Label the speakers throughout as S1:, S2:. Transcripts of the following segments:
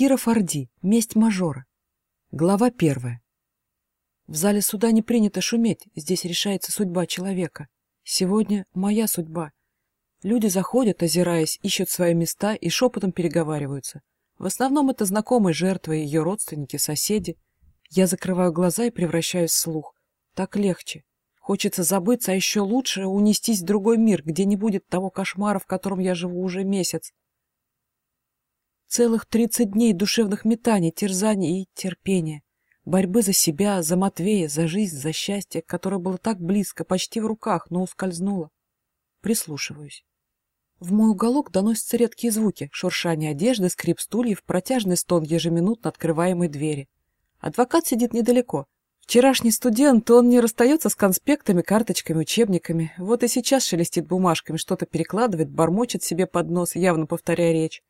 S1: Кира Форди. Месть мажора. Глава первая. В зале суда не принято шуметь, здесь решается судьба человека. Сегодня моя судьба. Люди заходят, озираясь, ищут свои места и шепотом переговариваются. В основном это знакомые жертвы, ее родственники, соседи. Я закрываю глаза и превращаюсь в слух. Так легче. Хочется забыться, а еще лучше унестись в другой мир, где не будет того кошмара, в котором я живу уже месяц. Целых тридцать дней душевных метаний, терзаний и терпения. Борьбы за себя, за Матвея, за жизнь, за счастье, которое было так близко, почти в руках, но ускользнуло. Прислушиваюсь. В мой уголок доносятся редкие звуки, шуршание одежды, скрип стульев, протяжный стон ежеминутно открываемой двери. Адвокат сидит недалеко. Вчерашний студент, он не расстается с конспектами, карточками, учебниками. Вот и сейчас шелестит бумажками, что-то перекладывает, бормочет себе под нос, явно повторяя речь.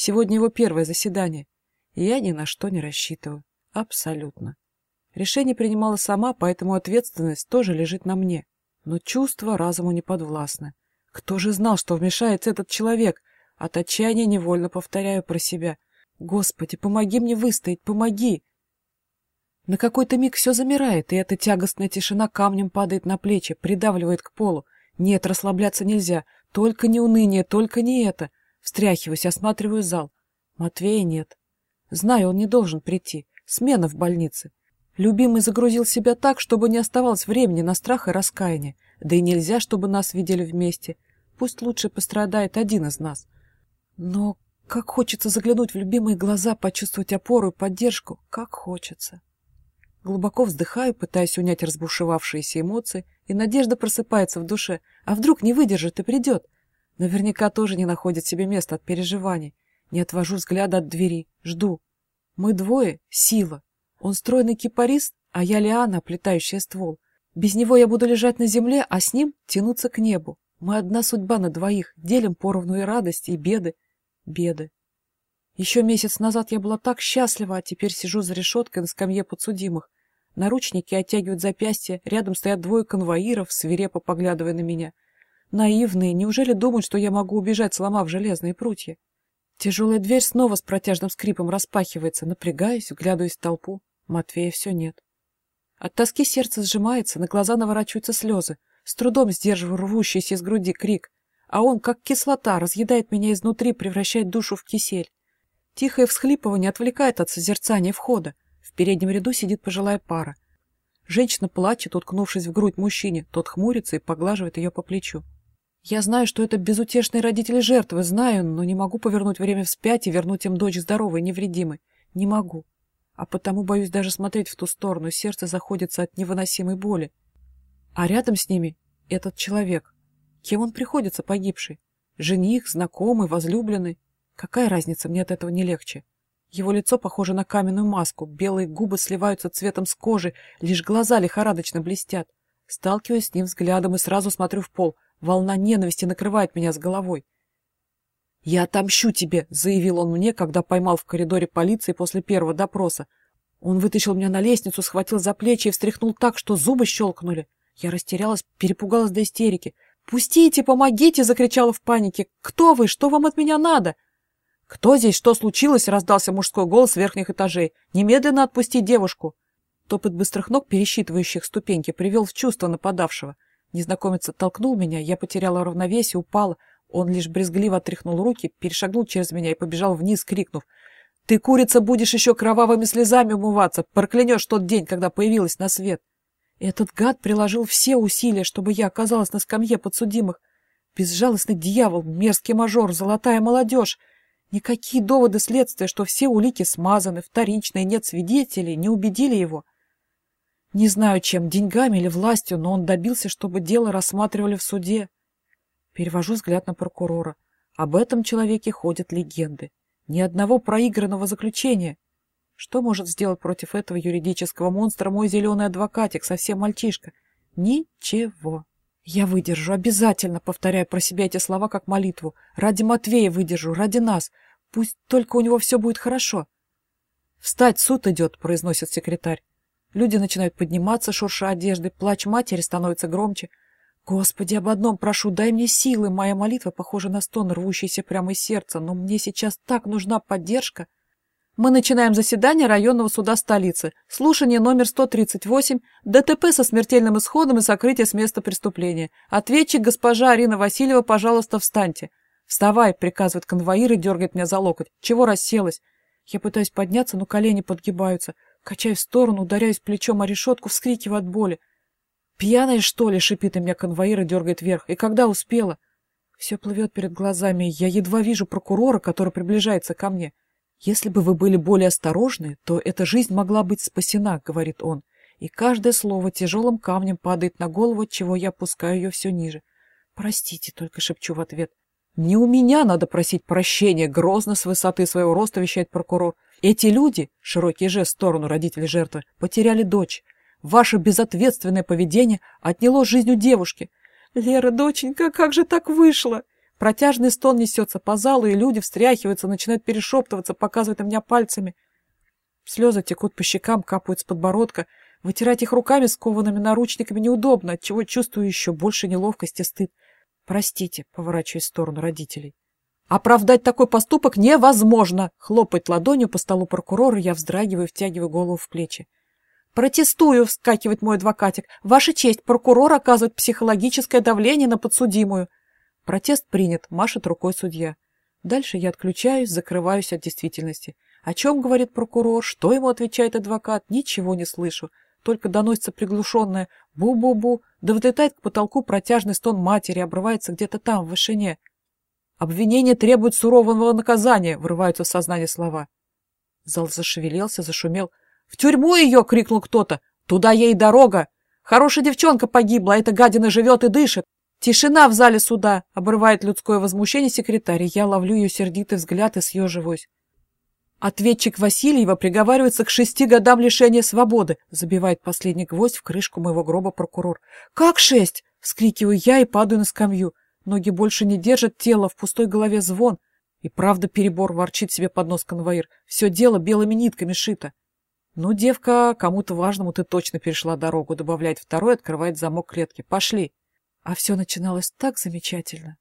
S1: Сегодня его первое заседание, и я ни на что не рассчитываю. Абсолютно. Решение принимала сама, поэтому ответственность тоже лежит на мне. Но чувства разуму не подвластны. Кто же знал, что вмешается этот человек? От отчаяния невольно повторяю про себя. Господи, помоги мне выстоять, помоги! На какой-то миг все замирает, и эта тягостная тишина камнем падает на плечи, придавливает к полу. Нет, расслабляться нельзя. Только не уныние, только не это. Встряхиваюсь, осматриваю зал. Матвея нет. Знаю, он не должен прийти. Смена в больнице. Любимый загрузил себя так, чтобы не оставалось времени на страх и раскаяние. Да и нельзя, чтобы нас видели вместе. Пусть лучше пострадает один из нас. Но как хочется заглянуть в любимые глаза, почувствовать опору и поддержку. Как хочется. Глубоко вздыхаю, пытаясь унять разбушевавшиеся эмоции, и надежда просыпается в душе. А вдруг не выдержит и придет? Наверняка тоже не находит себе места от переживаний. Не отвожу взгляда от двери. Жду. Мы двое — сила. Он стройный кипарист, а я лиана, оплетающая ствол. Без него я буду лежать на земле, а с ним тянуться к небу. Мы одна судьба на двоих, делим поровну и радость, и беды. Беды. Еще месяц назад я была так счастлива, а теперь сижу за решеткой на скамье подсудимых. Наручники оттягивают запястья, рядом стоят двое конвоиров, свирепо поглядывая на меня — Наивные, неужели думают, что я могу убежать, сломав железные прутья? Тяжелая дверь снова с протяжным скрипом распахивается, напрягаюсь, вглядываюсь в толпу. Матвея все нет. От тоски сердце сжимается, на глаза наворачиваются слезы. С трудом сдерживаю рвущийся из груди крик. А он, как кислота, разъедает меня изнутри, превращает душу в кисель. Тихое всхлипывание отвлекает от созерцания входа. В переднем ряду сидит пожилая пара. Женщина плачет, уткнувшись в грудь мужчине. Тот хмурится и поглаживает ее по плечу. Я знаю, что это безутешные родители жертвы, знаю, но не могу повернуть время вспять и вернуть им дочь здоровой невредимой. Не могу. А потому боюсь даже смотреть в ту сторону, сердце заходится от невыносимой боли. А рядом с ними этот человек. Кем он приходится, погибший? Жених, знакомый, возлюбленный? Какая разница, мне от этого не легче. Его лицо похоже на каменную маску, белые губы сливаются цветом с кожи, лишь глаза лихорадочно блестят. Сталкиваюсь с ним взглядом и сразу смотрю в пол — Волна ненависти накрывает меня с головой. «Я отомщу тебе», — заявил он мне, когда поймал в коридоре полиции после первого допроса. Он вытащил меня на лестницу, схватил за плечи и встряхнул так, что зубы щелкнули. Я растерялась, перепугалась до истерики. «Пустите, помогите!» — закричала в панике. «Кто вы? Что вам от меня надо?» «Кто здесь? Что случилось?» — раздался мужской голос с верхних этажей. «Немедленно отпусти девушку!» Топот быстрых ног, пересчитывающих ступеньки, привел в чувство нападавшего. Незнакомец оттолкнул меня, я потеряла равновесие, упала. Он лишь брезгливо отряхнул руки, перешагнул через меня и побежал вниз, крикнув. «Ты, курица, будешь еще кровавыми слезами умываться! Проклянешь тот день, когда появилась на свет!» Этот гад приложил все усилия, чтобы я оказалась на скамье подсудимых. Безжалостный дьявол, мерзкий мажор, золотая молодежь. Никакие доводы следствия, что все улики смазаны, вторичные, нет свидетелей, не убедили его. Не знаю, чем, деньгами или властью, но он добился, чтобы дело рассматривали в суде. Перевожу взгляд на прокурора. Об этом человеке ходят легенды. Ни одного проигранного заключения. Что может сделать против этого юридического монстра мой зеленый адвокатик, совсем мальчишка? Ничего. Я выдержу, обязательно повторяю про себя эти слова как молитву. Ради Матвея выдержу, ради нас. Пусть только у него все будет хорошо. «Встать, суд идет», — произносит секретарь. Люди начинают подниматься, шурша одежды, плач матери становится громче. Господи, об одном прошу, дай мне силы. Моя молитва похожа на стон, рвущийся прямо из сердца, но мне сейчас так нужна поддержка. Мы начинаем заседание районного суда столицы. Слушание номер 138. ДТП со смертельным исходом и сокрытие с места преступления. Ответчик госпожа Арина Васильева, пожалуйста, встаньте. «Вставай!» — приказывает конвоир и дергает меня за локоть. «Чего расселась?» Я пытаюсь подняться, но колени подгибаются. Качаю в сторону, ударяюсь плечом о решетку, вскрикиваю от боли. «Пьяная, что ли?» — шипит и меня конвоир и дергает вверх. «И когда успела?» Все плывет перед глазами, я едва вижу прокурора, который приближается ко мне. «Если бы вы были более осторожны, то эта жизнь могла быть спасена», — говорит он. И каждое слово тяжелым камнем падает на голову, чего я опускаю ее все ниже. «Простите», — только шепчу в ответ. «Не у меня надо просить прощения», — грозно с высоты своего роста вещает прокурор. «Эти люди, — широкий жест в сторону родителей жертвы, — потеряли дочь. Ваше безответственное поведение отняло жизнь у девушки. Лера, доченька, как же так вышло?» Протяжный стон несется по залу, и люди встряхиваются, начинают перешептываться, показывают на меня пальцами. Слезы текут по щекам, капают с подбородка. Вытирать их руками, скованными наручниками, неудобно, отчего чувствую еще больше неловкости и стыд. Простите, поворачиваясь в сторону родителей. Оправдать такой поступок невозможно! Хлопает ладонью по столу прокурора, я вздрагиваю, втягиваю голову в плечи. «Протестую!» — вскакивает мой адвокатик. «Ваша честь, прокурор оказывает психологическое давление на подсудимую. Протест принят, машет рукой судья. Дальше я отключаюсь, закрываюсь от действительности. О чем говорит прокурор, что ему отвечает адвокат, ничего не слышу. Только доносится приглушенное «бу-бу-бу», да взлетает к потолку протяжный стон матери, обрывается где-то там, в вышине. «Обвинение требует сурового наказания», — врываются в сознание слова. Зал зашевелился, зашумел. «В тюрьму ее!» — крикнул кто-то. «Туда ей дорога! Хорошая девчонка погибла, эта гадина живет и дышит!» «Тишина в зале суда!» — обрывает людское возмущение секретарь. Я ловлю ее сердитый взгляд и съеживаюсь. «Ответчик Васильева приговаривается к шести годам лишения свободы», — забивает последний гвоздь в крышку моего гроба прокурор. «Как шесть?» — вскрикиваю я и падаю на скамью. Ноги больше не держат тело, в пустой голове звон. И правда перебор, ворчит себе под нос конвоир. Все дело белыми нитками шито. «Ну, девка, кому-то важному ты точно перешла дорогу», — добавляет второй, открывает замок клетки. «Пошли». А все начиналось так замечательно.